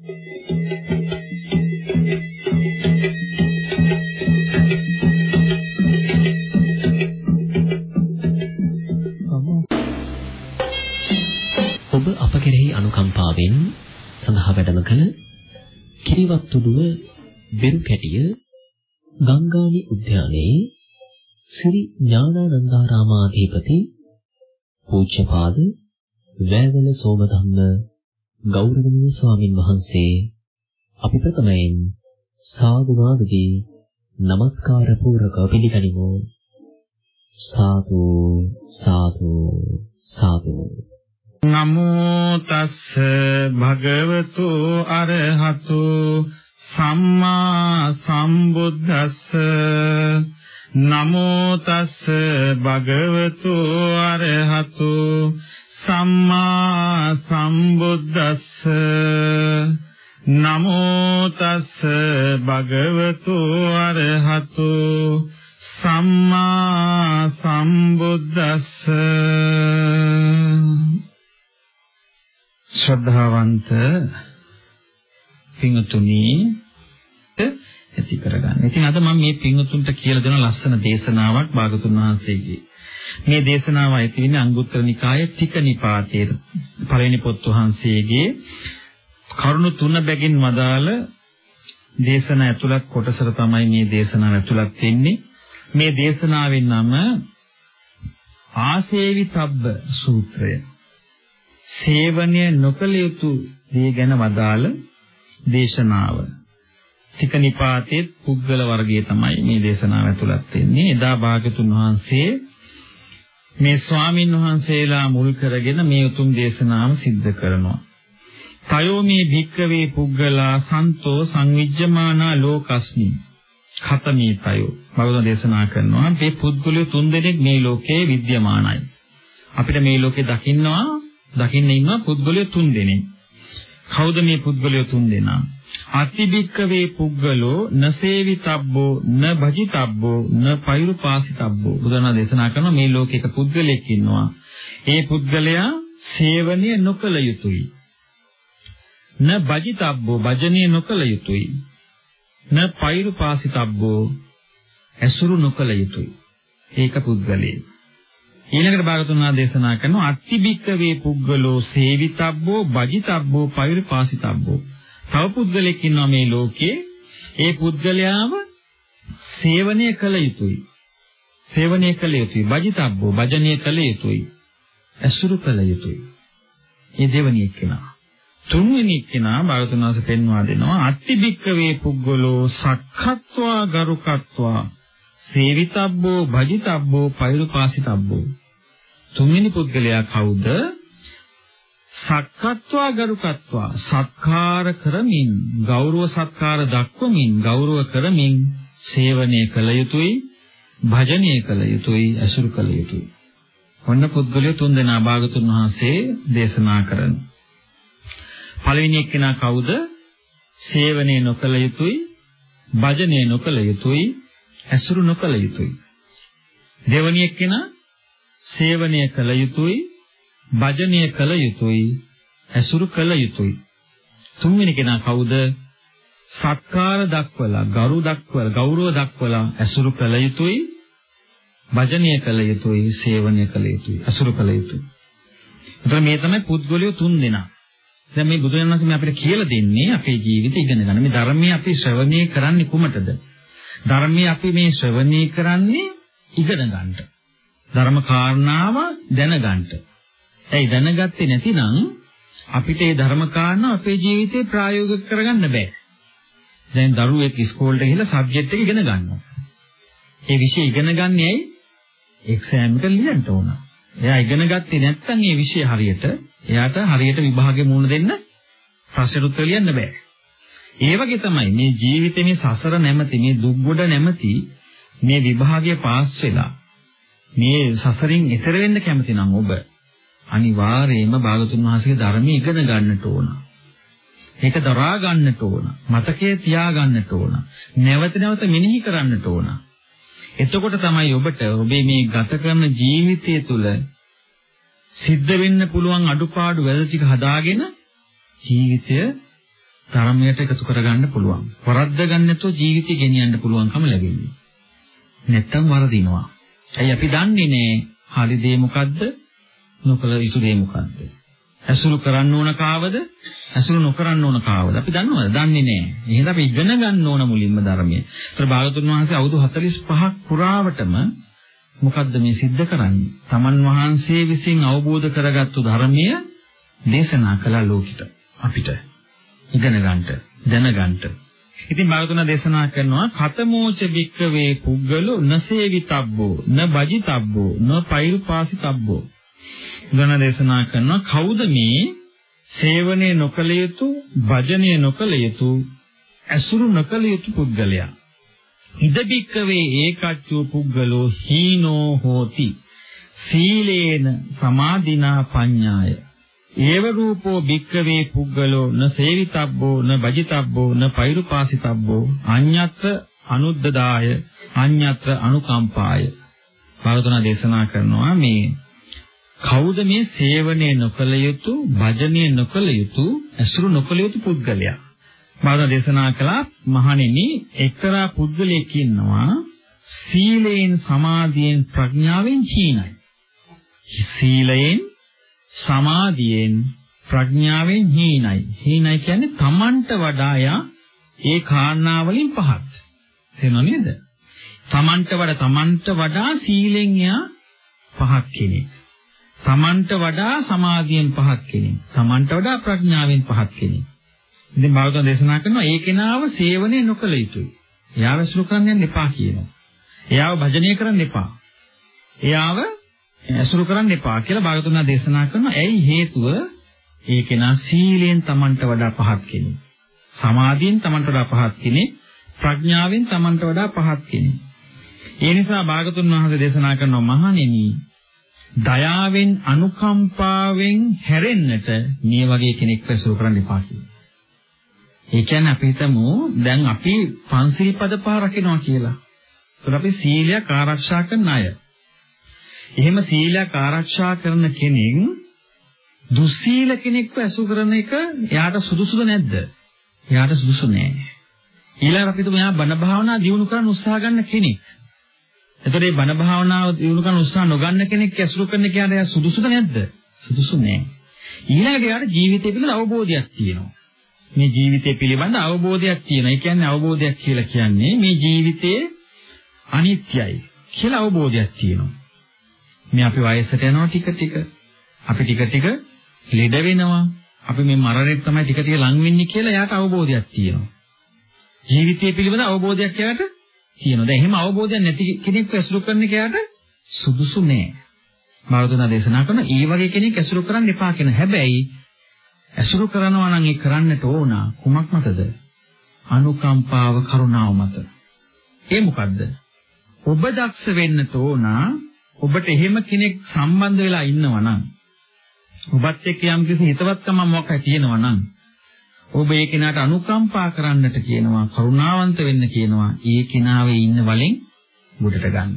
ඔබ අප කෙරෙහි අනුකම්පාවෙන් සඳහා වැඩම කළ කිරිවත්තුඩුව බෙරු කැටිය ගංගානි උද්‍යානයේ ශ්‍රී ඥානානන්දාරාමාධිපති පූජ්‍යපාද වැවැල සෝමධම්ම ගෞරවනීය ස්වාමින් වහන්සේ අපි ප්‍රථමයෙන් සාදුනාදදී নমස්කාර පූරක පිළිගනිමු. සාදු සාදු සාදු. නමෝ තස්ස භගවතු අරහතු සම්මා සම්බුද්දස්ස. නමෝ තස්ස භගවතු අරහතු සම්මා සම්බුද්දස්ස නමෝ තස්ස භගවතු අරහතු සම්මා සම්බුද්දස්ස ශ්‍රද්ධාවන්ත පින්තුනි ඇති කරගන්න. ඉතින් අද මම මේ පින්තුන්ට කියලා දෙන ලස්සන දේශනාවක් භාගතුන් වහන්සේගේ. මේ දේශනාව ඇති වෙන්නේ අංගුත්තර නිකායේ ටික නිපාතයේ පළවෙනි පොත් වහන්සේගේ කරුණු තුන බැගින් වදාළ දේශනා ඇතුළත් කොටසට තමයි මේ දේශනාව ඇතුළත් වෙන්නේ. මේ දේශනාවේ නම ආසේවිතබ්බ සූත්‍රය. සේවනය නොකළ යුතු දේ ගැන වදාළ දේශනාව. තික නිපාතයේ පුද්ගල වර්ගයේ තමයි මේ දේශනාව ඇතුළත් වෙන්නේ. එදා භාගතුන් වහන්සේ මේ ස්වාමින් වහන්සේලා මුල් කරගෙන මේ උතුම් දේශනාව සිද්ධ කරනවා. තයෝ මේ භික්කවේ පුද්ගලා සන්තෝ සංවිජ්ජමානා ලෝකස්මි. khතමී තයෝ. භගවතුන් දේශනා කරනවා මේ පුද්ගලයෝ තුන්දෙනෙක් මේ ලෝකේ විද්‍යමානයි. අපිට මේ ලෝකේ දකින්නවා දකින්න ඉන්නවා පුද්ගලයෝ තුන්දෙනෙක්. කවුද මේ පුද්ගලයෝ තුන්දෙනා? අතිබික්කවේ පුද්ගලෝ නසේවිතබ්බෝ න භජිතබ්බෝ න පෛරුපාසිතබ්බෝ. බුදුරණා දේශනා කරන මේ ලෝකයක පුද්ගලෙක් ඉන්නවා. ඒ පුද්ගලයා සේවනය නොකළ යුතුයි. න භජිතබ්බෝ භජනීය නොකළ යුතුයි. න පෛරුපාසිතබ්බෝ ඇසුරු නොකළ යුතුයි. ඒක පුද්ගලයෙක්. ඊළඟට භාගතුනා දේශනා කරනවා අතිබික්කවේ පුද්ගලෝ සේවිතබ්බෝ භජිතබ්බෝ පෛරුපාසිතබ්බෝ. තව පුද්ගලෙක් ඉන්නවා මේ ලෝකේ. ඒ පුද්ගලයාව සේවනය කළ යුතුයි. සේවනය කළ යුතුයි. භජිතබ්බෝ භජනය කළ යුතුයි. ඇසුරු කළ යුතුයි. මේ දෙවනි එක්කෙනා. තුන්වෙනි එක්කෙනා භාගතුනාස පෙන්වා දෙනවා අත්තිබික්කවේ පුද්ගලෝ සක්ඛත්වා ගරුකත්වා සේවිතබ්බෝ භජිතබ්බෝ පෛරුපාසිතබ්බෝ තුන්වෙනි පුද්ගලයා කවුද? සක්කත්වා ගරුකත්වා සත්කාර කරමින් ගෞරව සත්කාර දක්වමින් ගෞරව කරමින් සේවනය කළ යුතුයි භජනය කළ යුතුයි අසුරු කළ යුතුයි. ඔන්න පුද්ගලයෝ තුන් දෙනා භාගතුන් වහන්සේ දේශනා කරන. පළවෙනි එක්කෙනා කවුද? සේවනය නොකළ යුතුයි භජනය නොකළ යුතුයි අසුරු නොකළ යුතුයි. දෙවැනි එක්කෙනා සේවනය කළ යුතුයි භජනය කළ යුතුයි ඇසුරු කළ යුතුයි. තුන්වෙනි කෙනා කවුද? සත්කාර දක්වලා ගරු දක්වලා ගෞරව දක්වලා ඇසුරු කළ යුතුයි භජනය කළ යුතුයි සේවනය කළ යුතුයි ඇසුරු කළ යුතුයි. එතකොට මේ තමයි පුද්ගලයෝ තුන් දෙනා. දැන් මේ බුදුරජාණන් වහන්සේ අපිට කියලා දෙන්නේ අපේ ජීවිතය ඉගෙන ගන්න. මේ ධර්මයේ අපි ශ්‍රවණය කරන්නේ කුමටද? ධර්මයේ අපි මේ ශ්‍රවණය කරන්නේ ඉගෙන ගන්නට. ධර්ම කාරණාව දැනගන්නට. ඇයි දැනගත්තේ නැතිනම් අපිට මේ ධර්ම කාරණා අපේ ජීවිතේ ප්‍රායෝගික කරගන්න බෑ. දැන් දරුවෙක් ඉස්කෝලේට ගිහලා සබ්ජෙක්ට් එක ඉගෙන ගන්නවා. ඒ විෂය ඉගෙන ගන්නේ ඇයි? එක්සෑම් එකට ලියන්න ඕන. එයා ඉගෙන ගත්තේ නැත්නම් මේ විෂය හරියට එයාට හරියට විභාගෙ මුහුණ දෙන්න ප්‍රශ්න උත්තර ලියන්න බෑ. ඒ වගේ තමයි මේ ජීවිතේ මේ සසර නැමැති මේ දුක්ගොඩ නැමැති මේ විභාගයේ පාස් වෙලා මේ සසරින් එතර වෙන්න කැමති නම් ඔබ අනිවාර්යයෙන්ම භාගතුන් වහන්සේගේ ධර්මයේ ඉගෙන ගන්නට ඕන. ඒක දරා ගන්නට ඕන. මතකයේ තියා ගන්නට ඕන. නැවත නැවත මෙනෙහි කරන්නට ඕන. එතකොට තමයි ඔබට ඔබේ මේ ගත කරන ජීවිතය තුළ සිද්ධ වෙන්න පුළුවන් අඩුපාඩු වැරදි ටික හදාගෙන ජීවිතය ධර්මයට එකතු කරගන්න පුළුවන්. වරද්ද ගන්න නැතුව ජීවිතය ගෙනියන්න පුළුවන්කම ලැබෙන්නේ. නැත්තම් වරදිනවා. ඇයි අපි දන්නේ නෑ හරි දේ මොකද්ද? නොකල යුතු දේ මොකද්ද? ඇසුරු කරන්න ඕන කාවද? ඇසුරු නොකරන්න ඕන කාවද? අපි දන්නවද? දන්නේ නැහැ. එහෙනම් අපි ඉගෙන ගන්න ඕන මුලින්ම ධර්මයේ. ඒතර භාගතුන් වහන්සේ අවුරුදු 45ක් පුරාවටම මොකද්ද මේ සිද්ධ කරන්නේ? තමන් වහන්සේ විසින් අවබෝධ කරගත්තු ධර්මය දේශනා කළ ලෝකිත අපිට ඉගෙන ගන්නට දැනගන්නට. ඉතින් භාගතුන් දේශනා කරනවා කතමෝච වික්කවේ පුග්ගලෝ නසේවිතබ්බෝ න බජිතබ්බෝ න පෛරුපාසිතබ්බෝ ගණ දේශනා කරනවා. කවුද මේ සේවනයේ නොකල යුතු භජනයේ නොකල යුතු ඇසුරු නොකල යුතු පුද්ගලයා? ඉදබික්කවේ ඒකච්චෝ පුද්ගලෝ හීනෝ හෝති. සීලේන සමාධිනා පඤ්ඤාය. ඒව රූපෝ භික්කවේ පුද්ගලෝ න සේවිතබ්බෝ න භජිතබ්බෝ න පෛරුපාසිතබ්බෝ අඤ්ඤත්‍ර අනුද්දදාය අඤ්ඤත්‍ර අනුකම්පාය. භාගතුනා දේශනා කරනවා මේ කවුද මේ සේවනයේ නොකල යුතු, භජනයේ නොකල යුතු, ඇසුරු නොකල යුතු පුද්ගලයා? මාද දේශනා කළා මහණෙනි එක්තරා පුද්ගලයෙක් ඉන්නවා සීලයෙන් සමාධියෙන් ප්‍රඥාවෙන් චීනයි. සීලයෙන් සමාධියෙන් ප්‍රඥාවෙන් හීනයි. හීනයි කියන්නේ තමන්ට වඩා යා ඒ කාරණා වලින් පහත්. තේරෙනව නේද? තමන්ට වඩා තමන්ට වඩා සීලෙන් යා පහත් කෙනෙක්. තමන්ට වඩා සමාධියෙන් පහත් කෙනෙක්. තමන්ට වඩා ප්‍රඥාවෙන් පහත් කෙනෙක්. ඉතින් භාගතුන් දේශනා කරනවා ඒ කෙනාව සේවනය නොකළ යුතුයි. එයාව ඇසුරු කරන්න යන්න එපා කියනවා. එයාව භජනය කරන්න එපා. එයාව ඇසුරු කරන්න එපා කියලා භාගතුන් දේශනා කරනවා. ඇයි හේතුව? ඒ කෙනා සීලයෙන් තමන්ට වඩා පහත් කෙනෙක්. සමාධියෙන් තමන්ට වඩා පහත් කෙනෙක්. ප්‍රඥාවෙන් තමන්ට වඩා පහත් කෙනෙක්. ඒ නිසා භාගතුන් වහන්සේ දේශනා කරනවා මහණෙනි දයාවෙන් අනුකම්පාවෙන් හැරෙන්නට මේ වගේ කෙනෙක් පැසුරු කරන්න එපා කියලා. ඒ කියන්නේ අපි හිතමු දැන් අපි පන්සිල් පද පහ රකින්නවා කියලා. ඒතර අපි සීලයක් ආරක්ෂා කරන අය. එහෙම සීලයක් ආරක්ෂා කරන කෙනෙක් දුස්සීල කෙනෙක්ව ඇසු කරන එක එයාට සුදුසුද නැද්ද? එයාට සුදුසු නෑ. ඊළඟ අපි තුමු එයා බණ භාවනා දියුණු කරන්න උත්සාහ ගන්න කෙනෙක්. එතකොට මේ බණ භාවනාව දිනු කරන උත්සාහ නොගන්න කෙනෙක් ඇසුරු කරන කෙනාට එයා සුදුසුද නැද්ද? සුදුසු නෑ. ඊළඟට එයාට ජීවිතය පිළිබඳ අවබෝධයක් තියෙනවා. මේ ජීවිතය පිළිබඳ අවබෝධයක් තියෙනවා. ඒ කියන්නේ අවබෝධයක් කියලා කියන්නේ මේ ජීවිතයේ අනිත්‍යයි කියලා අවබෝධයක් තියෙනවා. මේ අපි වයසට යනවා ටික ටික. අපි ටික ටික ලෙඩ වෙනවා. අපි මේ මරණයට තමයි ටික ටික ලං වෙන්නේ කියලා එයාට අවබෝධයක් තියෙනවා. ජීවිතය පිළිබඳ අවබෝධයක් එයාට තියෙනවා. දැන් එහෙම අවබෝධයක් නැති කෙනෙක්ව ඇසුරු කරන කෙයාට සුදුසු නෑ. මාර්ගදන දේශනා කරන ඒ වගේ කෙනෙක් ඇසුරු කරන්න එපා කියන හැබැයි ඇසුරු කරනවා නම් ඒ කරන්නට ඕන කුමක් මතද? අනුකම්පාව කරුණාව මත. ඒ මොකද්ද? ඔබ දක්ෂ වෙන්න ඕන ඔබට එහෙම කෙනෙක් සම්බන්ධ වෙලා ඉන්නවා නම් ඔබත් එක්ක යම් කිසි හිතවත්කමක් මොකක්ද තියෙනවා නම් ඔබ ඒ කෙනාට අනුකම්පා කරන්නට කියනවා කරුණාවන්ත වෙන්න කියනවා ඒ කෙනාවේ ඉන්න වලින් උඩට ගන්න.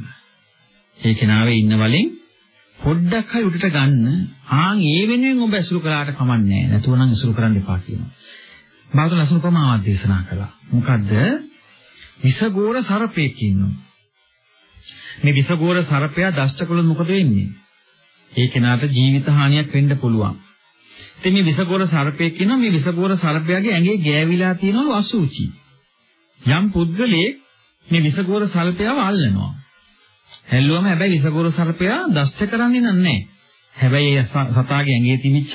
ඒ කෙනාවේ ඉන්න වලින් පොඩ්ඩක් හරි උඩට ගන්න. ආන් ඒ වෙනුවෙන් ඔබ ඇසුරු කළාට කමන්නේ නැහැ. නැතුව නම් ඇසුරු කරන්න එපා කියනවා. බාගතුන් අසුරු ප්‍රමාණවත් දේශනා කළා. මොකද්ද? විසගෝර සර්පෙක් ඉන්නවා. මේ විසගෝර සර්පයා දෂ්ට කළොත් මොකද වෙන්නේ? ඒ කෙනාට ජීවිත හානියක් වෙන්න පුළුවන්. ඉතින් මේ විසගෝර සර්පයෙක් කියනවා මේ විසගෝර සර්පයාගේ ඇඟේ ගෑවිලා තියෙනවලු අසුචි. යම් පුද්ගලයෙක් මේ විසගෝර සර්පයාව අල්ලනවා. හැල්ලුවම හැබැයි විසගෝර සර්පයා දෂ්ට කරන්නේ නැහැ. හැබැයි ඒ සතාගේ ඇඟේ තිබිච්ච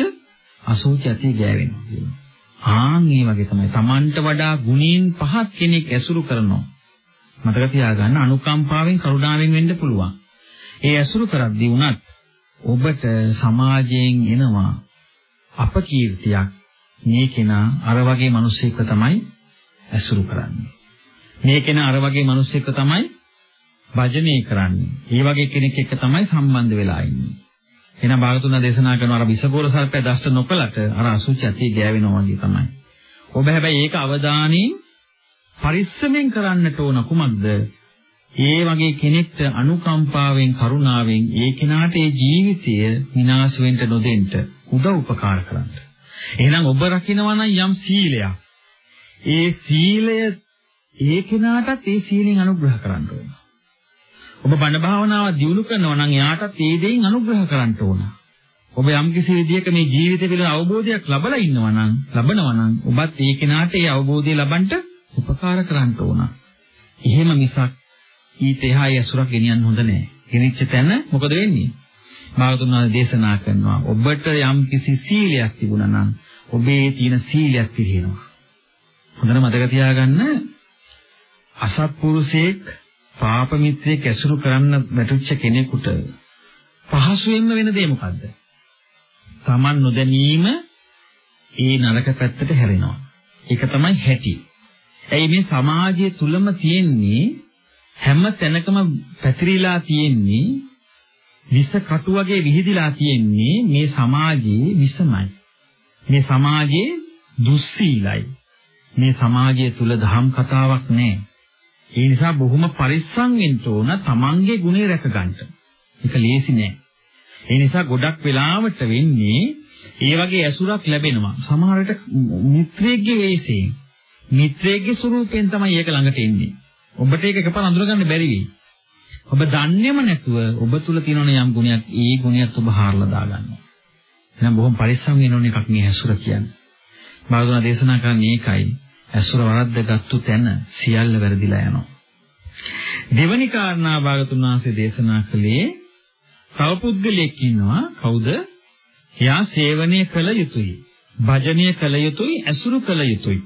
අසුචි ඇති ගෑවෙනවා කියනවා. ආන් මේ වගේ තමයි. Tamanට වඩා ගුණයෙන් පහත් කෙනෙක් ඇසුරු කරනවා. මතක තියාගන්න අනුකම්පාවෙන් කරුණාවෙන් වෙන්න පුළුවන්. ඒ ඇසුරු කරද්දී වුණත් ඔබට සමාජයෙන් එනවා අපකීර්තියක් මේ කෙනා අර වගේ මිනිස්සෙක්ව තමයි ඇසුරු කරන්නේ. මේ කෙනා අර වගේ මිනිස්සෙක්ව තමයි භජනය කරන්නේ. ඒ වගේ කෙනෙක් එක්ක තමයි සම්බන්ධ වෙලා ඉන්නේ. එහෙනම් භාගතුන දේශනා කරන අර විසගෝර සර්පය දෂ්ට නොකලට අර අසුචි ඇති ගෑවෙනවා වගේ තමයි. ඔබ හැබැයි ඒක අවධානයෙන් පරිස්සමෙන් කරන්නට ඕන කුමක්ද? ඒ වගේ කෙනෙක්ට අනුකම්පාවෙන් කරුණාවෙන් ඒ කෙනාට ඒ ජීවිතය විනාශ වෙන්න නොදෙන්න උදව් උපකාර කරන්න. එහෙනම් ඔබ රකින්නවා නම් යම් සීලයක් ඒ සීලය ඒ කෙනාටත් ඒ සීලෙන් අනුග්‍රහ කරන්න ඕන. ඔබ බණ භාවනාව දියුණු කරනවා නම් එයාටත් ඒ දෙයින් අනුග්‍රහ කරන්න ඕන. ඔබ යම් කිසි විදියක මේ ජීවිතය පිළිබඳ අවබෝධයක් ලබලා ඉන්නවා නම් ලබනවා නම් ඔබත් ඒ කෙනාට ඒ අවබෝධය ලබන්න උපකාර කරන්න ඕන. එහෙම මිසක් ඊට එහා යසුරක් ගෙනියන්න හොඳ නෑ. ගෙනිච්ච තැන මොකද වෙන්නේ? භාගතුන් වහන්සේ දේශනා කරනවා ඔබට යම් කිසි සීලයක් තිබුණා නම් ඔබේ තියෙන සීලයක් පිළිහෙනවා. හොඳට මතක තියාගන්න අසත්පුරුෂයෙක් පාප මිත්‍රයෙක් ඇසුරු කරන්න වැටුච්ච කෙනෙකුට පහසුවෙන්ම වෙන දේ මොකද්ද? Taman නොදැනීම ඒ නරක පැත්තට හැරෙනවා. ඒක තමයි හැටි. ඇයි මේ සමාජය තුලම තියෙන්නේ හැම තැනකම පැතිරිලා තියෙන්නේ විස කටු වගේ විහිදිලා තියෙන්නේ මේ සමාජයේ විසමයි. මේ සමාජයේ දුස්සීලයි. මේ සමාජය තුල දහම් කතාවක් නැහැ. ඒ නිසා බොහොම පරිස්සම් වෙන්න ඕන තමන්ගේ ගුණය රැක ගන්න. ඒක ලේසි නෑ. ඒ නිසා ගොඩක් වෙලාවට වෙන්නේ ඒ වගේ ඇසුරක් ලැබෙනවා. සමහර විට මිත්‍රයෙක්ගේ වෙයිසෙන් මිත්‍රයෙක්ගේ ස්වරූපයෙන් තමයි ඒක ළඟට එන්නේ. ඔබට ඒක එකපාර අඳුරගන්න බැරි වෙයි. ඔබ දන්නේම නැතුව ඔබ තුල තියෙන යම් ගුණයක් ඒ ගුණයත් ඔබ හාරලා දාගන්නවා. එහෙනම් බොහොම පරිස්සම් වෙන්න ඕන එකක් මේ ඇසුර කියන්නේ. බාගුණ දේශනා කරන්නේ ඒකයි. ඇසුර වරද්දගත්තු තැන සියල්ල වැරදිලා යනවා. දෙවනි කාරණා භාගතුන් වහන්සේ දේශනා කළේ තව පුද්ගලයෙක් ඉන්නවා කවුද? එයා සේවනය කළ යුතුයි. භජනය කළ යුතුයි, ඇසුරු කළ යුතුයි.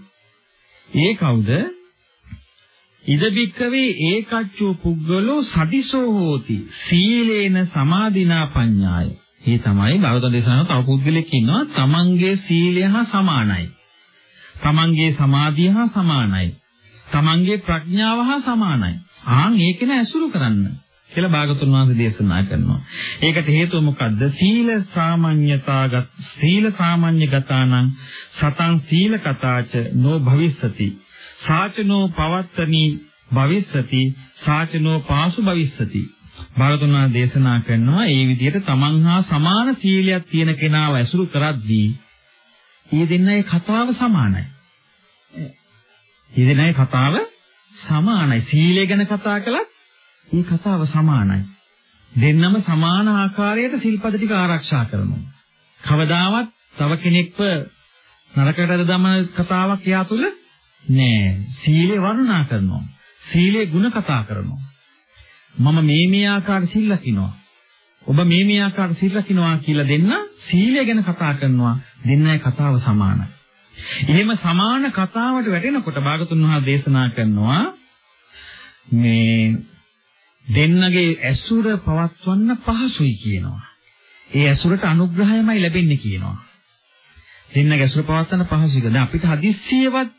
ඒ කවුද? ඉද බික්කවේ ඒකච්චෝ පුද්ගලෝ සදිසෝ හෝති සීලේන සමාධිනා පඤ්ඤාය. මේ තමයි භාගතුන් දේශනාව තව පුද්ගලෙක් ඉන්නවා තමන්ගේ සීලය හා සමානයි. තමන්ගේ සමාධිය හා සමානයි. තමන්ගේ ප්‍රඥාව හා සමානයි. ආන් ඒක න ඇසුරු කරන්න කියලා භාගතුන් වහන්සේ දේශනා කරනවා. ඒකට හේතුව මොකද්ද? සීල සාමාන්‍යතාගත සීල සාමාන්‍යගතානං සතං සීල කතාච නෝ භවිස්සති. සාචනෝ පවත්තනි භවිස්සති සාචනෝ පාසු භවිස්සති. භාගතුන් වහන්සේ දේශනා කරනවා ඒ විදිහට තමන් හා සමාන සීලයක් තියෙන කෙනාව ඇසුරු කරද්දී ඊ දෙන්නගේ කතාව සමානයි. ඊ දෙන්නගේ කතාව සමානයි. සීලය ගැන කතා කළත් මේ කතාව සමානයි. දෙන්නම සමාන ආකාරයට සිල්පද ටික ආරක්ෂා කරනවා. කවදාවත් තව කෙනෙක්ව නරකයට දමන කතාවක් එයා තුල නෑ. සීලය වර්ණනා කරනවා. සීලේ ಗುಣ කතා කරනවා. මම මේ මේ ආකාර සිල් ලකිනවා. ඔබ මේ මේ ආකාර සිල් රකින්නවා කියලා දෙන්න සීලය ගැන කතා කරනවා දෙන්නයි කතාව සමානයි. එහෙම සමාන කතාවට වැටෙනකොට භාගතුන් වහන්සේ දේශනා කරනවා මේ දෙන්නගේ ඇසුර පවත්වන්න පහසුයි කියනවා. ඒ ඇසුරට අනුග්‍රහයමයි ලැබෙන්නේ කියනවා. දෙන්නගේ ඇසුර පවත්වන්න පහසුයි. දැන් අපිට හදිස්සියවත්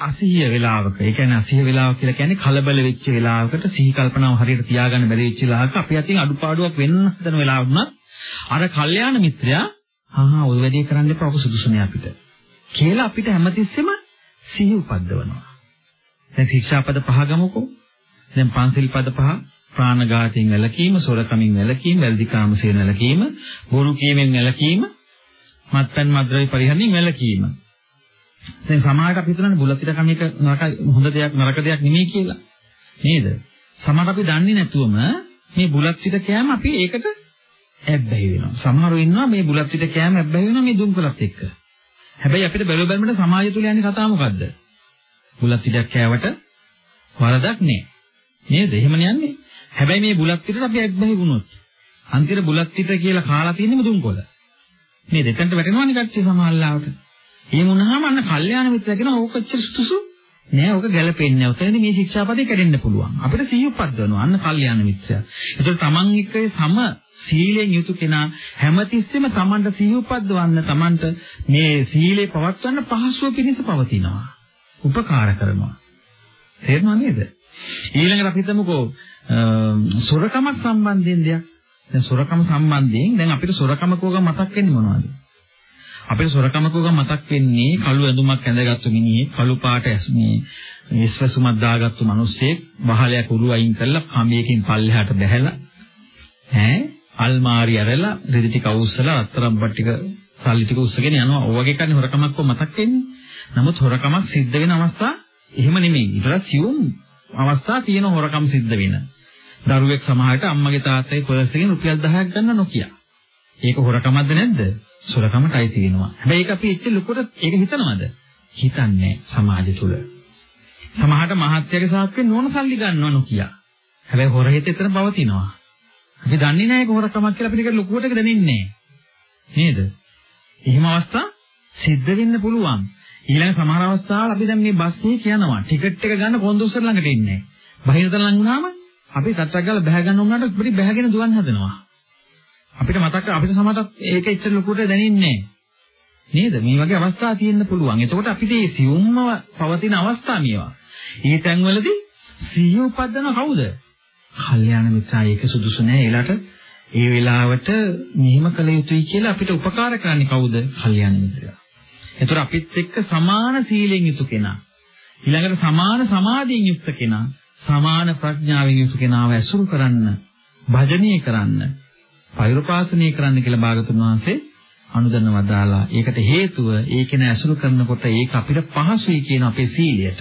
අසිහිය වෙලාවක. ඒ කියන්නේ අසිහිය වෙලාව කියලා කියන්නේ කලබල වෙච්ච වෙලාවකට සිහි කල්පනාව හරියට තියාගන්න බැරි වෙච්ච වෙලාවක අපි අතින් අඩුපාඩුවක් වෙන්න හදන වෙලාව වුණත් අර කල්යාණ මිත්‍රයා හා හා ඔය වැඩේ කරන්න එපා ඔක සුදුසුනේ අපිට. කියලා අපිට හැමතිස්සෙම සිහි උපද්දවනවා. දැන් ශික්ෂාපද පහ ගමුකෝ. දැන් පංචිල් පද පහ ප්‍රාණඝාතයෙන් වැළකීම සොරකමින් වැළකීම වැල්දිකාමසයෙන් වැළකීම බොරු කීමෙන් වැළකීම මත්පැන් මද්ද්‍රව්‍ය පරිහරණයෙන් වැළකීම. දැන් සමාජයට අපි හිතන්නේ බුලත් පිට කම එක නරක හොඳ දෙයක් නරක දෙයක් නෙමෙයි කියලා. නේද? සමහර අපි දන්නේ නැතුවම මේ බුලත් පිට කෑම අපි ඒකට ඇබ්බැහි වෙනවා. සමහරව ඉන්නවා මේ බුලත් පිට කෑම ඇබ්බැහි වෙනවා මේ දුම්කලත් එක්ක. හැබැයි අපිට බැලුව බැලමට සමාජය තුල යන්නේ කතාව මොකද්ද? බුලත් පිටක් කෑවට වරදක් නෑ. නේද? එහෙමනේ යන්නේ. හැබැයි මේ බුලත් පිටට අපි ඇබ්බැහි වුණොත් අන්තිම බුලත් පිට කියලා කාලා තියෙන්නේ දුම්කොළ. මේ දෙතන්ට වැටෙනවනේ කච්චි සමහරලාවට. එහෙම වුණාම අන්න කල්යාණ මිත්‍යා කියන ඕක එච්චර සුසු නෑ ඕක ගැලපෙන්නේ නෑ. ඔතනදී මේ ශික්ෂාපදේ කැඩෙන්න පුළුවන්. අපිට සිහිය උපද්දවනවා අන්න කල්යාණ මිත්‍යා. ඒතර තමන් එක්ක සම සීලෙන් යුතු කෙනා හැමතිස්සෙම තමන්ට සිහිය උපද්දවන්න තමන්ට මේ සීලේ පවත්වන්න පහසුව පිණිස පවතිනවා. උපකාර කරනවා. තේරුණා නේද? ඊළඟට අපි හිතමුකෝ සොරකමක් සම්බන්ධයෙන් දෙයක්. දැන් සොරකම සම්බන්ධයෙන් දැන් අපිට සොරකමකෝග මතක් වෙන්නේ මොනවද? අපිට සොරකමකෝග මතක් වෙන්නේ කළු ඇඳුමක් ඇඳගත්තු මිනිහෙක් කළු පාට මේ විශ්වසුමක් දාගත්තු මිනිස්සෙක් වහලයක් උරු අයින් කරලා කඹයකින් පල්ලෙහාට බැහැලා ඈ අල්මාරි අරලා රෙදි ටික අවුස්සලා අත්තරම් ටික සල්ලි ටික උස්සගෙන යනවා. ඔය වගේ කන්නේ හොරකමක්ව මතක් වෙන්නේ. නමුත් හොරකමක් සිද්ධ වෙන අවස්ථා එහෙම නෙමෙයි. ඊට සියුම් අවස්ථා තියෙන හොරකම් සිද්ධ වෙන. දරුවෙක් සමහරට අම්මගේ තාත්තගේ පර්ස් එකෙන් රුපියල් 10ක් ගන්න නොකිය. ඒක හොරකමක්ද නැද්ද? සොරකමටයි තියෙනවා. හැබැයි ඒක අපි එච්චර ලොකුට ඒක හිතනවද? හිතන්නේ සමාජය තුල. සමහරට මහත්යගේ සාක්කෙන් නෝන සල්ලි ගන්නව නොකිය. හැබැයි හොරහෙත් එතන පවතිනවා. අපි දන්නේ නැහැ ඒක හොරකමක් කියලා අපිට ඒක ලොකුවට දැනෙන්නේ නේද? එහෙම අවස්ථා සිද්ධ වෙන්න පුළුවන්. ඊළඟ සමහර අවස්ථාවල අපි දැන් මේ බස් එකේ යනවා. ටිකට් එක ගන්න කොන්දොස්තර ළඟට ඉන්නේ. බහිනතර ළඟ වුණාම අපි සත්‍යක් ගාලා බහැ ගන්න උනාට පිටි බහැගෙන දුවන් හදනවා. අපිට මතක අපිට සමහරට ඒක එච්චර ලොකුට දැනෙන්නේ නේද? මේ වගේ අවස්ථා තියෙන්න පුළුවන්. එතකොට අපිට මේ සියුම්ම පවතින අවස්ථා මේවා. මේ තැන්වලදී සිහිය උපදින කවුද? කල්යාණ මිත්‍රා ඒක සුදුසු නෑ. ඒලට ඒ වෙලාවට මෙහිම කළ යුතුයි කියලා අපිට උපකාර කරන්නේ කවුද? කල්යාණ මිත්‍රා. ඒතර අපිත් එක්ක සමාන සීලෙන් යුතු කෙනා. ඊළඟට සමාන සමාධියෙන් යුක්ත කෙනා, සමාන ප්‍රඥාවෙන් යුතු කෙනාව ඇසුරු කරන්න, භජනීය කරන්න, පෛරුපාසනය කරන්න කියලා භාගතුන් වහන්සේ අනුදන්න වදාලා. ඒකට හේතුව ඒ කෙනා ඇසුරු කරනකොට ඒක අපිට පහසුයි කියන අපේ සීලයට.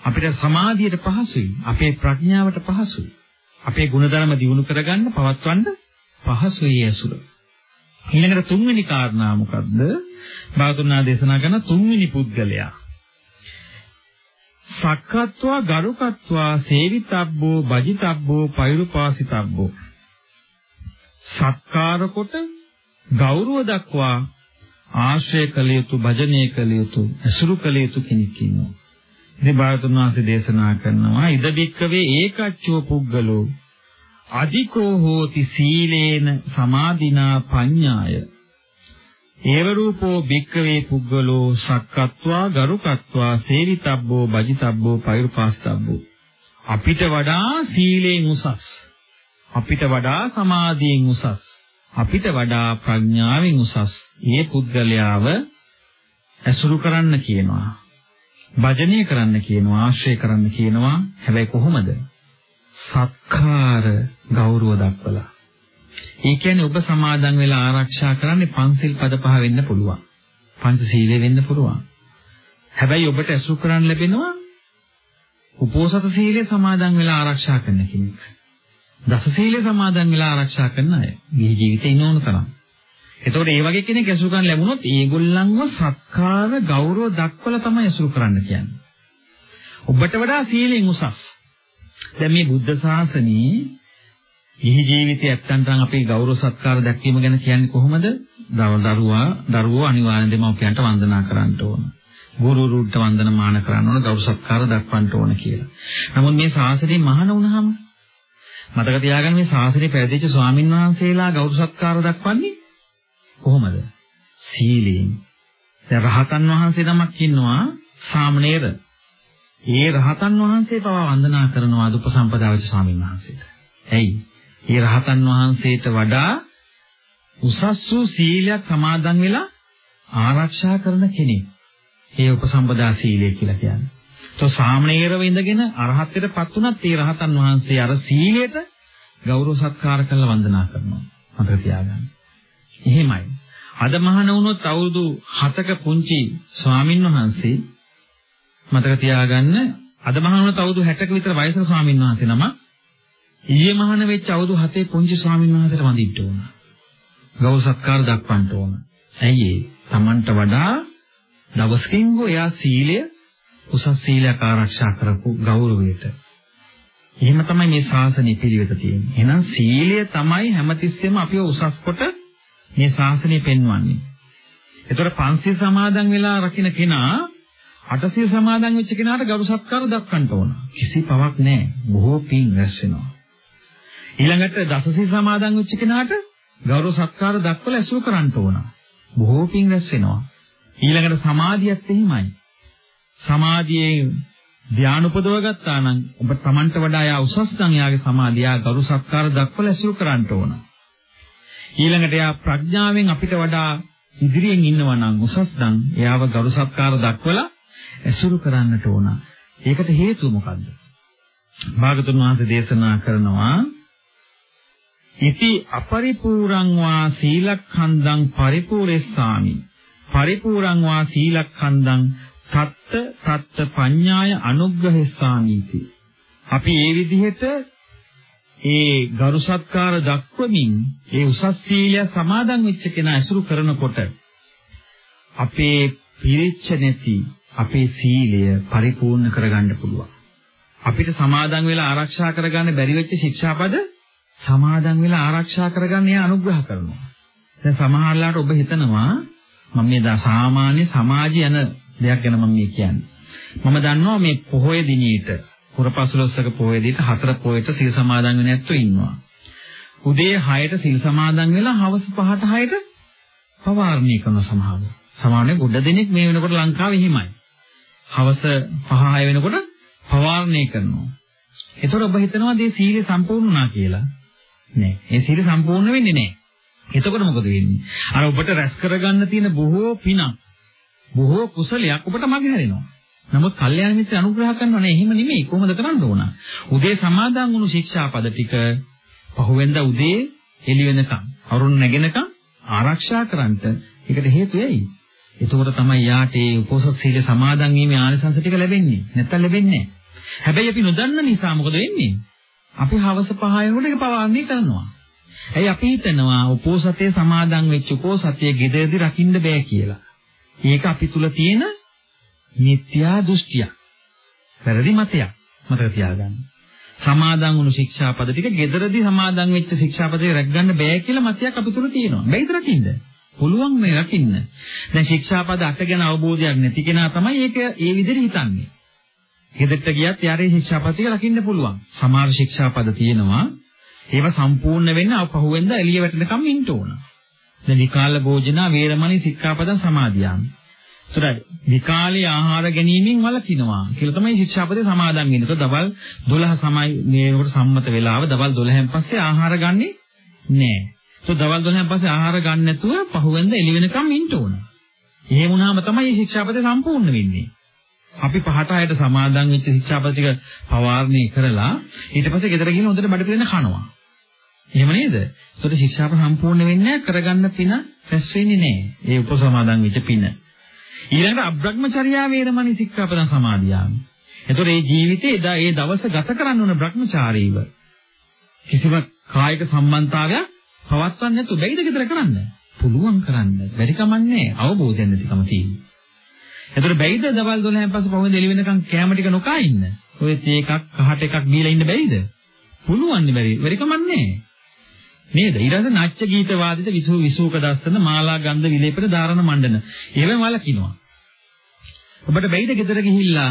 අපිට සමාධියට පහසුයි, අපේ ප්‍රඥාවට පහසුයි. අපේ ಗುಣධර්ම දියුණු කරගන්න, පවත්වන්න පහසුයි ඇසුර. ඊළඟට තුන්වෙනි කාරණා මොකද්ද? භාගතුනා දේශනා කරන තුන්වෙනි පුද්ගලයා. සක්කත්වා ගරුකත්වා සේවිතබ්බෝ බජිතබ්බෝ පෛරුපාසිතබ්බෝ සත්කාර කොට ගෞරව දක්වා ආශ්‍රය කළ යුතු භජනය කළ යුතු ඇසුරු කළ යුතු කෙනෙක් ඉන්නවා. ඉතින් භාගතුන් වහන්සේ දේශනා කරනවා ඉද බික්කවේ ඒකච්චෝ පුද්ගලෝ අධිකෝ හෝති සීලේන සමාධිනා පඤ්ඤාය. ඒව රූපෝ භික්කවේ පුද්ගලෝ සක්කත්වා ගරුකත්වා සේවිතබ්බෝ බජිතබ්බෝ පෛරුපාස්තබ්බෝ. අපිට වඩා සීලෙන් උසස්. අපිට වඩා සමාධියෙන් උසස් අපිට වඩා ප්‍රඥාවෙන් උසස් මේ පුද්ගලයාව ඇසුරු කරන්න කියනවා භජනය කරන්න කියනවා ආශ්‍රය කරන්න කියනවා හැබැයි කොහොමද සක්කාර ගෞරව දක්වලා ඒ කියන්නේ ඔබ සමාදන් වෙලා ආරක්ෂා කරන්නේ පන්සිල් පද පහ වෙන්න පුළුවන්. පංචශීලයේ වෙන්න පුළුවන්. හැබැයි ඔබට ඇසුරු කරන්න ලැබෙනවා උපෝසත සීලය සමාදන් වෙලා ආරක්ෂා කරන කෙනෙක්. දස සීලය සමාදන් වෙලා ආරක්ෂා කරන අය. මේ ජීවිතේ ඉන්නෝන තරම්. එතකොට මේ වගේ කෙනෙක් ඇසුරු කරන්න ලැබුණොත් ඒගොල්ලන්ව සත්කාර ගෞරව දක්වලා තමයි ඇසුරු කරන්න කියන්නේ. ඔබට වඩා සීලෙන් උසස්. දැන් මේ බුද්ධ ශාසනයේ ගිහි ජීවිතයේ ඇත්තන්ට අපි ගෞරව සත්කාර දැක්වීම ගැන කියන්නේ කොහොමද? දරුවා දරුවෝ අනිවාර්යෙන් දෙමව්පියන්ට වන්දනා කරන්න ඕන. ගුරුවරුන්ට වන්දනමාන කරන්න ඕන, ගෞරව සත්කාර දක්වන්න ඕන කියලා. නමුත් මේ ශාසනය මහාන වුණාම මතක තියාගන්න මේ ශාසනය පැවිදිච්ච ස්වාමින් වහන්සේලා ගෞරව සත්කාර දක්වන්නේ කොහොමද? සීලයෙන්. දැන් රහතන් වහන්සේ නමක් ඉන්නවා සාමණේර. ඒ රහතන් වහන්සේ පවා වන්දනා කරනවා දුප්පසම්පදාවිත ස්වාමීන් වහන්සේට. ඇයි? ඒ රහතන් වහන්සේට වඩා උසස් වූ සීලයක් සමාදන් වෙලා ආරක්ෂා කරන කෙනෙක්. ඒ උපසම්පදා සීලය කියලා කියන්නේ. તો සාමණේරව ඉඳගෙන අරහත්ත්වයටපත් උනත් ඒ රහතන් වහන්සේ අර සීලයට ගෞරව සත්කාර කරලා වන්දනා කරනවා. මතක තියාගන්න. එහෙමයි. අද මහණ වුණොත් අවුරුදු 7ක පුංචි ස්වාමින් වහන්සේ මතක තියාගන්න අද මහණ වුණොත් අවුරුදු 60ක විතර වයසක ස්වාමින් වහන්සේ නම ඊයේ මහාන වෙච්ච අවුරුදු 7 පුංචි ස්වාමීන් වහන්සේට වඳින්න ඕන. ගෞරව සත්කාර දක්වන්න ඕන. ඇයි ඒ? Tamanට වඩා දවසකින් හෝ එයා සීලය උසස් සීලයක් ආරක්ෂා කරපු ගෞරවයට. එහෙම තමයි මේ ශාසනය පිළිවෙත තියෙන්නේ. එහෙනම් සීලය තමයි හැමතිස්සෙම අපිව උසස් කොට මේ ශාසනය පෙන්වන්නේ. ඒතර පංචශීල සමාදන් වෙලා රකින්න කෙනා අටසිය සමාදන් වෙච්ච කෙනාට ගරු සත්කාර දක්වන්න ඕන. කිසි පවක් නැහැ. බොහෝ පින් රැස් වෙනවා. ඊළඟට දසසිල් සමාදන් වෙච්ච කෙනාට ගෞරව සත්කාර දක්වලා ඇසුරු කරන්න ඕන. බොහෝ පින් රැස් වෙනවා. ඊළඟට සමාධියත් එහෙමයි. සමාධියේ ධ්‍යාන උපදව ගත්තා නම් ඔබ Tamanට වඩා යා උසස් නම් යාගේ සමාධිය ගෞරව සත්කාර දක්වලා ඇසුරු කරන්න ඕන. ඊළඟට යා ප්‍රඥාවෙන් අපිට වඩා ඉදිරියෙන් ඉන්නවා නම් උසස් නම් එයාව ගරු සත්කාර දක්වලා ඇසුරු කරන්නට ඕන. ඒකට හේතුව මොකද්ද? භාගතුන් වහන්සේ දේශනා කරනවා ඉති අපරිපූර්ණං වා සීලඛණ්ඩං පරිපූර්ණස්සාමි පරිපූර්ණං වා සීලක්ඛන්දං තත්ත තත්ත පඤ්ඤාය අනුග්‍රහෙස්සාමීති. අපි මේ විදිහට ඒ ගරු සත්කාර දක්වමින් ඒ උසස් සීලය සමාදන් වෙච්ච කෙනා ඇසුරු කරනකොට අපේ පිරිච්ච නැති අපේ සීලය පරිපූර්ණ කරගන්න පුළුවන්. අපිට සමාදන් වෙලා ආරක්ෂා කරගන්න බැරි වෙච්ච ශික්ෂාපද සමාදන් වෙලා ආරක්ෂා කරගන්න එයා අනුග්‍රහ කරනවා. දැන් සමහරලාට ඔබ හිතනවා මම මේ දා සාමාන්‍ය සමාජය යන දෙයක් ගැන මම මේ කියන්නේ. මම දන්නවා මේ පොහොය දිනේට පුරපසළොස්වක පොහොය දිනේට හතර පොහොයට සිල් සමාදන් වෙන ඇත්තෝ ඉන්නවා. උදේ 6ට සිල් සමාදන් වෙලා හවස 5ට 6ට පවාරණය කරන සමාව. සමානයේ ගොඩ දෙනෙක් මේ වෙනකොට ලංකාවේ හිමයි. හවස 5 6 වෙනකොට පවාරණය කරනවා. එතකොට ඔබ හිතනවා මේ සීලය සම්පූර්ණ වුණා කියලා. නෑ. ඒ සීලය සම්පූර්ණ වෙන්නේ නෑ. එතකොට මොකද වෙන්නේ? අර ඔබට රැස් කරගන්න තියෙන බොහෝ පිනක් බොහෝ කුසලයක් ඔබට මගහැරෙනවා. නමුත් කල්යාණ මිත්‍ර අනුග්‍රහ කරනවා නේ එහෙම නෙමෙයි කොහොමද කරන්න ඕන? උදේ සමාදන් වුණු ශික්ෂාපද ටික පහුවෙන්ද උදේ එළි වෙනකම් අරුණ නැගෙනකම් ආරක්ෂා කරන්ට ඒකට හේතු ඇයි? එතකොට තමයි යාට ඒ උපෝසත් සීල සමාදන් වීමේ ආනිසංස ටික ලැබෙන්නේ. නැත්තම් ලැබෙන්නේ නැහැ. හැබැයි අපි නොදන්න නිසා මොකද වෙන්නේ? අපි හවස 5 වෙනකොට ඒක පවාරණය කරනවා. ඇයි අපි හිතනවා උපෝසතේ සමාදන් වෙච්ච උපෝසතයේ ගෙදරදී රකින්න බෑ කියලා. ඒක අපි තුල තියෙන මිත්‍යා දෘෂ්ටියක්. වැරදි මතයක්. මතක තියාගන්න. සමාදන් වුණු ශික්ෂාපද ටික ගෙදරදී සමාදන් වෙච්ච ශික්ෂාපදේ රැකගන්න බෑ කියලා මතයක් අපි තුල තියෙනවා. බැයිද රකින්න? පුළුවන් මේ රකින්න. දැන් ශික්ෂාපද අට ගැන අවබෝධයක් නැති කෙනා තමයි ඒක ඒ විදිහට හිතන්නේ. ගෙදරට ගියත් යාරේ ශික්ෂාපද ටික රකින්න පුළුවන්. සමහර ශික්ෂාපද තියෙනවා. ඒවා සම්පූර්ණ වෙන්න අපහුවෙන්ද එළිය වැටෙනකම් ඉන්න ඕන. දැන් විකාල භෝජන වේරමණී සික්ඛාපදං සමාදියාමි. ඒතරයි විකාලේ ආහාර ගැනීමෙන් වළකිනවා කියලා තමයි ශික්ෂාපදේ සමාදන් වෙන්නේ. ඒක දවල් 12 සමයි මේකට සම්මත වෙලාව දවල් 12න් පස්සේ ආහාර ගන්නෙ නෑ. ඒක දවල් 12න් පස්සේ ආහාර ගන්න නැතුව පහුවෙන්ද එළි වෙනකම් ඉන්න ඕන. එහෙම වුණාම තමයි මේ ශික්ෂාපදේ සම්පූර්ණ වෙන්නේ. අපි පහට හයට සමාදන් වෙච්ච ශික්ෂාපද ටික පවාරණය කරලා ඊට පස්සේ ගෙදර ගිහින් හොඳට බඩ පිරෙන කනවා. එහෙම නේද? ඒකට ශික්ෂාප සම්පූර්ණ වෙන්නේ කරගන්න පින රැස් වෙන්නේ නැහැ. ඒ උපසමාදන් වෙච්ච පින. ඊළඟට අබ්‍රහ්මචර්යා වේරමණී සික්ඛාපදං සමාදියාමි. එතකොට මේ ජීවිතේ එදා ඒ දවස ගත කරන්න ඕන බ්‍රහ්මචාරීව. කිසිම කායික සම්බන්ධතාවයක් පවත්වන්න නැතු බැයිද ගෙදර කරන්න? පුළුවන් කරන්න. බැරි කමන්නේ අවබෝධයක් නැතිකම තියෙනවා. එතකොට බැයිද දවල් 12න් පස්සේ පහුවෙන් එළි වෙනකන් කැම ටික නොකා ඉන්න? ඔය තේ එකක් කහට එකක් බීලා ඉන්න බැයිද? පුළුවන් නේ බැරි. බැරි කමන්නේ. නේද? ඊළඟ නාට්‍ය ගීත වාදිත විසු විසූක දස්සන මාලා ගන්ධ විලේපන ධාරණ මණ්ඩන. ඒවෙන් වලකිනවා. ඔබට බැයිද ගෙදර ගිහිල්ලා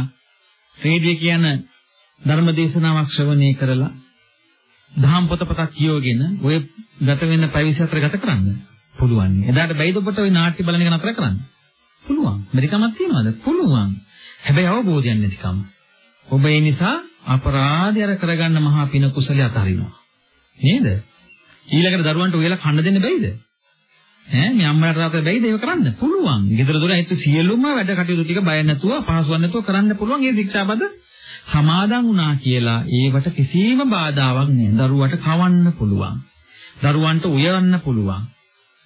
රේඩිය කියන ධර්ම දේශනාවක් ශ්‍රවණය කරලා දහම් පොතපතක් කියවගෙන ඔය ගත වෙන පැවිසි අතර ගත කරන්න පුළුවන්. එදාට බැයිද ඔබට ওই නාට්‍ය බලන එක නතර කරන්න? පුළුවන්. මෙරිකමක් තියනවාද? පුළුවන්. හැබැයි අවබෝධයක් නැතිකම. ඔබ ඒ නිසා අපරාධය අර කරගන්න මහා පින කුසලය අතහරිනවා. නේද? ඊළඟට දරුවන්ට ඔයලා කන්න දෙන්න බැයිද? ඈ මේ අම්මලාට තාත්තට බැයිද ඒක කරන්න? පුළුවන්. ගෙදර දොර ඇත්ත සියලුම වැඩ කටයුතු ටික බය නැතුව පහසුවක් නැතුව කරන්න පුළුවන්. ඒ ශික්ෂාපද සමාදන් වුණා කියලා ඒවට කිසිම බාධාවක් නෑ. දරුවට කවන්න පුළුවන්. දරුවන්ට උයවන්න පුළුවන්.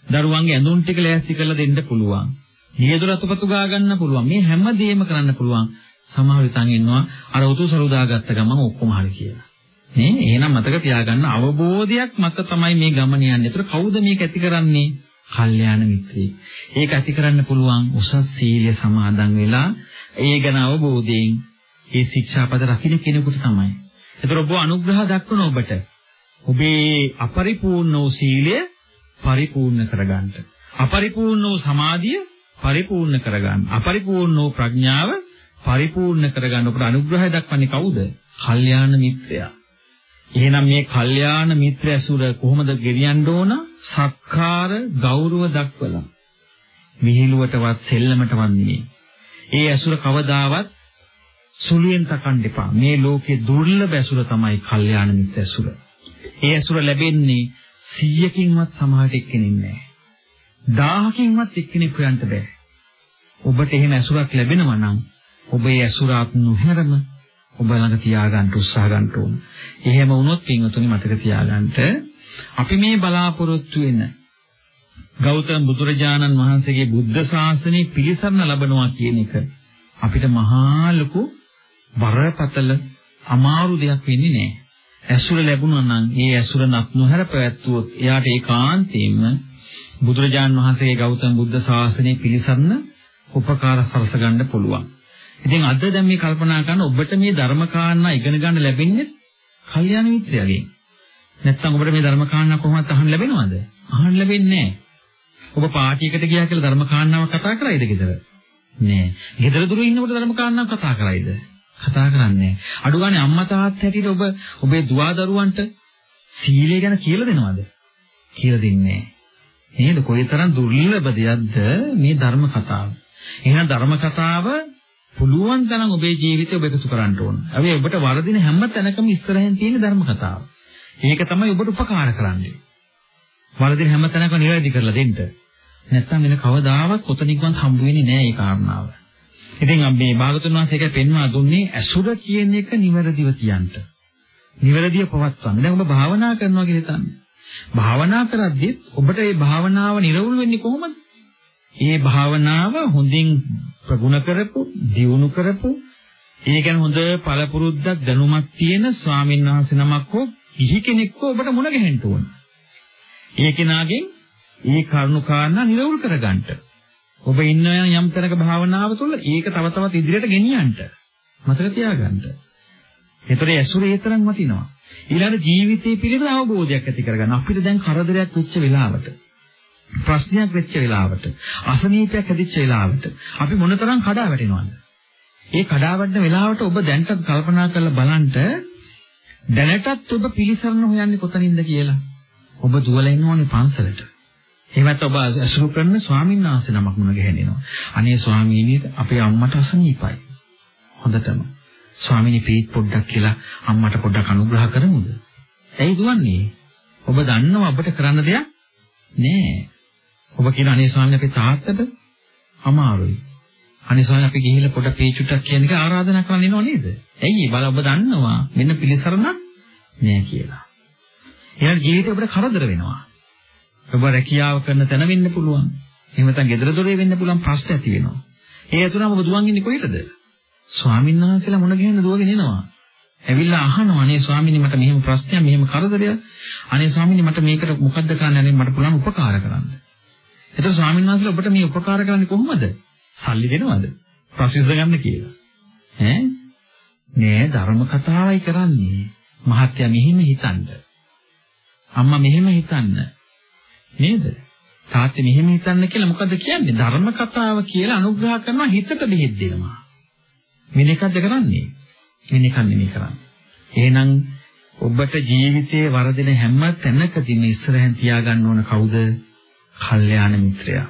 දරුවන්ගේ ඇඳුම් ටික ලෑස්ති කරලා දෙන්න පුළුවන්. නියදොර අතපතු ගා ගන්න පුළුවන්. මේ හැම දෙයක්ම කරන්න පුළුවන්. සමහර විටන් ඉන්නවා අර උතු සරුදාගත්ත ගමන් ඔක්කොම හරි කියලා. නේ එහෙනම් මතක තියාගන්න අවබෝධයක් මත තමයි මේ ගමන යන්නේ. ඒතර කවුද මේක ඇති කරන්නේ? කල්යාණ මිත්‍රයෙක්. ඒක ඇති කරන්න පුළුවන් උසස් සීලය සමාදන් වෙලා ඒ ගැන අවබෝධයෙන් ඒ ශික්ෂාපද රකින්න කෙනෙකුට තමයි. ඒතර ඔබ අනුග්‍රහ දක්වන ඔබට ඔබේ අපරිපූර්ණ වූ සීලය පරිපූර්ණ කරගන්න. අපරිපූර්ණ වූ සමාධිය පරිපූර්ණ කරගන්න. අපරිපූර්ණ වූ ප්‍රඥාව පරිපූර්ණ කරගන්න ඔබට අනුග්‍රහය දක්වන්නේ කවුද? කල්යාණ මිත්‍රයා. එහෙනම් මේ කල්යාණ මිත්‍ර ඇසුර කොහොමද ගෙනියන්න ඕන? සක්කාර ගෞරව දක්වලා. මිහිලුවටවත් සෙල්ලමටවත් නෙමෙයි. ඒ ඇසුර කවදාවත් සුළුෙන් තකන්න එපා. මේ ලෝකේ දුර්ලභ ඇසුර තමයි කල්යාණ මිත්‍ර ඇසුර. ඒ ඇසුර ලැබෙන්නේ 100කින්වත් සමහරට එක්කෙනෙක් නැහැ. 1000කින්වත් එක්කෙනෙක් හොයන්න බෑ. ඔබට එහෙම ඇසුරක් ලැබෙනවා නම් ඔබ ඒ ඇසුරත් නොහැරම ඔබ ළඟ තියාගන්න උත්සාහ ගන්න ඕන. එහෙම වුණොත් පින්වතුනි මතක තියාගන්න අපි මේ බලාපොරොත්තු වෙන ගෞතම බුදුරජාණන් වහන්සේගේ බුද්ධ ශාසනය පිළිසරණ ලබනවා කියන එක අපිට මහා ලොකු බරපතල අමාරු දෙයක් වෙන්නේ නැහැ. ඇසුර ලැබුණා නම් ඒ ඇසුර නත් නොහැර පැවැත්වුවොත් එයාට ඒකාන්තයෙන්ම බුදුරජාන් වහන්සේගේ ගෞතම බුද්ධ ශාසනය පිළිසරණ උපකාර සලස ගන්න පුළුවන්. ඉතින් අද දැන් මේ කල්පනා කරන ඔබට මේ ධර්ම කාරණා ඉගෙන ගන්න ලැබෙන්නේ කල්යාණ මිත්‍රයාගෙන්. නැත්තම් ඔබට මේ ධර්ම කාරණා කොහොමද අහන්න ලැබෙනවද? අහන්න ලැබෙන්නේ නැහැ. ඔබ පාටියකට ගියා කියලා ධර්ම කාරණාව කතා කරයිද ගෙදර? නෑ. ගෙදර දොර ඉන්නකොට ධර්ම කාරණාව කතා කරයිද? කතා කරන්නේ අඩු ගානේ අම්මා තාත්තා හැටියට ඔබ ඔබේ දුවා දරුවන්ට සීලය ගැන කියලා දෙනවද? කියලා දෙන්නේ නේද? කොයිතරම් දුර්ලභ දෙයක්ද මේ ධර්ම කතාව. එහෙනම් ධර්ම කතාව පුළුවන් තරම් ඔබේ ජීවිතේ ඔබ එකතු කරන්න ඕන. අපි ඔබට වරදින හැම තැනකම ඉස්සරහින් තියෙන ධර්ම කතාව. ඒක තමයි ඔබට උපකාර කරන්නේ. වරදින හැම තැනකම නිවැරදි කරලා දෙන්න. නැත්තම් වෙන කවදාවත් කොතනින්වත් හම්බ වෙන්නේ නැහැ මේ කාරණාව. ඉතින් මේ භාගතුන් වහන්සේ එක පෙන්වා දුන්නේ ඇසුර කියන එක නිවැරදිව තියන්න. නිවැරදිව පවත්වන්න. දැන් ඔබ භාවනා කරනවා කියලා හිතන්න. භාවනා කරද්දී ඔබට මේ භාවනාව නිරවුල් වෙන්නේ කොහොමද? මේ භාවනාව හොඳින් ප්‍රගුණ කරපු, දියුණු කරපු, ඒ කියන්නේ හොඳ පළපුරුද්දක් දැනුමක් තියෙන ස්වාමීන් වහන්සේ නමක් හෝ කිසි කෙනෙක්ව ඔබට මුණ ගැහෙන්න ඕන. ඒ කෙනාගෙන් මේ කරුණු කාරණා නිරවුල් කරගන්න. ඔබ ඉන්න යම් තැනක භාවනාව තුළ ඒක තව තවත් ඉදිරියට ගෙනියන්න. මතක තියාගන්න. ඒතරේ ඇසුරේ තරම් වටිනවා. ඊළඟ ජීවිතේ පිළිබඳ අවබෝධයක් ඇති කරගන්න. අපිට දැන් කරදරයක් වෙච්ච වෙලාවට ප්‍රශ්නයක් වෙච්ච වෙලාවට අසනීපයක් හැදිච්ච වෙලාවට අපි මොනතරම් කඩා වැටෙනවද? ඒ කඩා වැටෙන වෙලාවට ඔබ දැන්ට කල්පනා කරලා බලන්න දැනටත් ඔබ පිළිසරණ හොයන්නේ කොතනින්ද කියලා. ඔබ දුවලා ඉන්නවනේ පන්සලට. එහෙමත් ඔබ අසුරු කරන ස්වාමීන් වහන්සේ නමක් මුණ ගැහෙනවා. අනේ ස්වාමීනි අපේ අම්මට අසනීපයි. හොඳටම. ස්වාමීනි පීත් පොඩ්ඩක් කියලා අම්මට පොඩ්ඩක් අනුග්‍රහ කරමුද? ඇයි දුවන්නේ? ඔබ දන්නව අපිට කරන්න දෙයක් නෑ. ඔබ කියන අනේ ස්වාමීනි අපේ තාත්තට අමාරුයි. අනේ ස්වාමීනි අපි ගිහිල්ලා පොඩ පීචුටක් කියන එක ආරාධනා කරන්න එනව නේද? ඇයි බල ඔබ දන්නවා මෙන්න පිළිසරණක් නෑ කියලා. එහෙනම් ජීවිතේ ඔබට කරදර වෙනවා. ඔබ රැකියාව කරන තැන වෙන්න පුළුවන්. එහෙම නැත්නම් ගෙදර දොරේ වෙන්න පුළුවන් ප්‍රශ්න ඇති වෙනවා. ඒ අතුරම ඔබ දුවන් ඉන්නේ කොහෙටද? ස්වාමීන් වහන්සේලා මුණ ගැහෙන්න දුවගෙන එනවා. ඇවිල්ලා අහනවා අනේ ස්වාමීනි මට මෙහෙම ප්‍රශ්නයක් මෙහෙම කරදරයක්. අනේ ස්වාමීනි මට මේකට මොකද්ද කරන්න අනේ මට පුළුවන් උපකාර කරන්න. එතකොට ස්වාමීන් වහන්සේලා ඔබට මේ උපකාර කරන්නේ කොහොමද? සල්ලි දෙනවද? ප්‍රසිද්ධ ගන්න කියලා. ඈ නෑ ධර්ම කතාවයි කරන්නේ. මහත්ය මෙහෙම හිතන්න. අම්මා මෙහෙම හිතන්න. නේද? තාත්තේ මෙහෙම හිතන්න කියලා මොකද්ද කියන්නේ? ධර්ම කතාව කියලා අනුග්‍රහ කරනවා හිතට බෙහෙත් දෙනවා. වෙන එකක්ද කරන්නේ? වෙන එකක් නෙමෙයි කරන්නේ. එහෙනම් ඔබට ජීවිතයේ වරදින හැම තැනකදීම ඉස්සරහෙන් තියාගන්න ඕන කවුද? කල්යාණ මිත්‍රයා.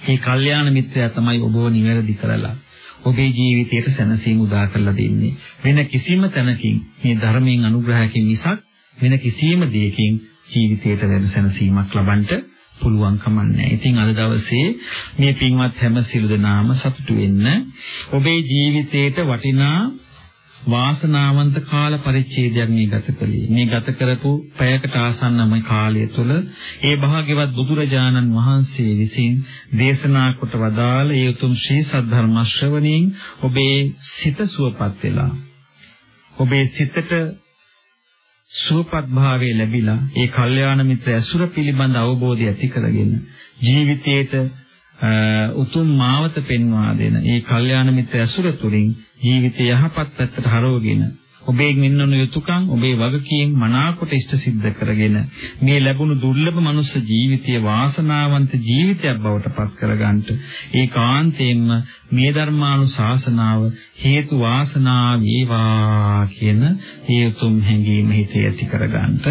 මේ කල්යාණ මිත්‍රයා තමයි ඔබව නිවැරදි කරලා ඔබේ ජීවිතයට සැනසීම උදා කරලා දෙන්නේ. වෙන කිසිම තැනකින් මේ ධර්මයෙන් අනුග්‍රහයකින් මිසක් වෙන කිසිම දෙයකින් ජීවිතයට වෙන සැනසීමක් ලබන්න පුළුවන් කමන්නේ. ඉතින් අද දවසේ මේ පින්වත් හැම සිළු දෙනාම සතුටු වෙන්න ඔබේ ජීවිතේට වටිනා වාසනාවන්ත කාල පරිච්ඡේදයක් මේ ගත කළේ. මේ ගත කරපු පැයකට ආසන්නම කාලය තුළ ඒ භාග්‍යවත් බුදුරජාණන් වහන්සේ විසින් දේශනා කොට වදාළ ඒ උතුම් ශ්‍රී සද්ධර්ම ශ්‍රවණයෙන් ඔබේ සිත සුවපත් වෙලා ඔබේ සිතට සුවපත් භාවයේ ලැබිලා ඒ කල්යාණ මිත්‍ර ඇසුර පිළිබඳ අවබෝධය ඇති කරගෙන ජීවිතයේට උතුම් මාවත පෙන්වා දෙන ඒ කල්යාණ මිත්‍ර ඇසුර තුළින් ජීවිතය යහපත් පැත්තට හරවගෙන ඔබේ මෙන්නන යුතුයකම් ඔබේ වගකීම් මනාකොට ඉෂ්ට සිද්ධ කරගෙන මේ ලැබුණු දුර්ලභ මනුස්ස ජීවිතය වාසනාවන්ත ජීවිතයක් බවට පත් කරගන්නට ඒකාන්තයෙන්ම මේ ධර්මානුශාසනාව හේතු වාසනා වේවා කියන හේතුම් හැඟීම හිතේ ඇති කරගන්නට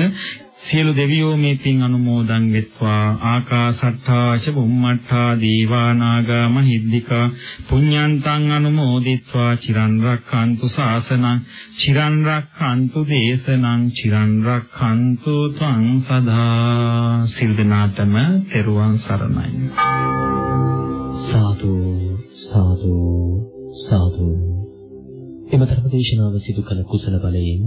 සියලු දෙවියෝ මේ පින් අනුමෝදන් වෙත්වා. ආකාසට්ඨා ච බුම්මට්ඨා දීවා නාග මහිද්దికා. පුඤ්ඤන්තං අනුමෝදිත්වා. චිරන් රක්ඛන්තු ශාසනං. චිරන් රක්ඛන්තු දේශනං. චිරන් රක්ඛන්තු ත්වං සදා. සිල් දනාතම තෙරුවන් සරණයි. සාදු සාදු සාදු. එම ධර්මදේශනාව සිදු කළ කුසල බලයෙන්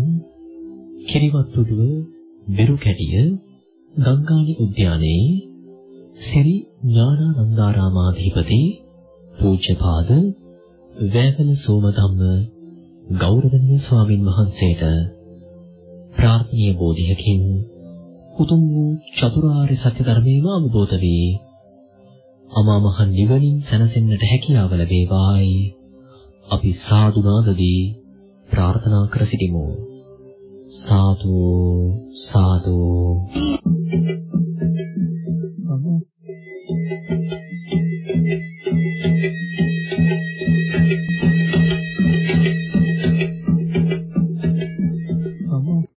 කිරිවත්තුඩුව බෙරු කැටිය ගංගානි උද්‍යානයේ ශ්‍රී ඥානානන්දාරාමාධිපති පූජ්‍යපාද වේවල සෝමධම්ම ගෞරවනීය ස්වාමින් වහන්සේට ප්‍රාර්ථනීය බෝධියකින් උතුම් වූ චතුරාර්ය සත්‍ය ධර්මයම අවබෝධ වී අමා මහ නිවනින් සැනසෙන්නට හැකියාව ලැබේවායි. අපි සාදුනාදදී ප්‍රාර්ථනා කර සිටිමු. සාදු. සාදු.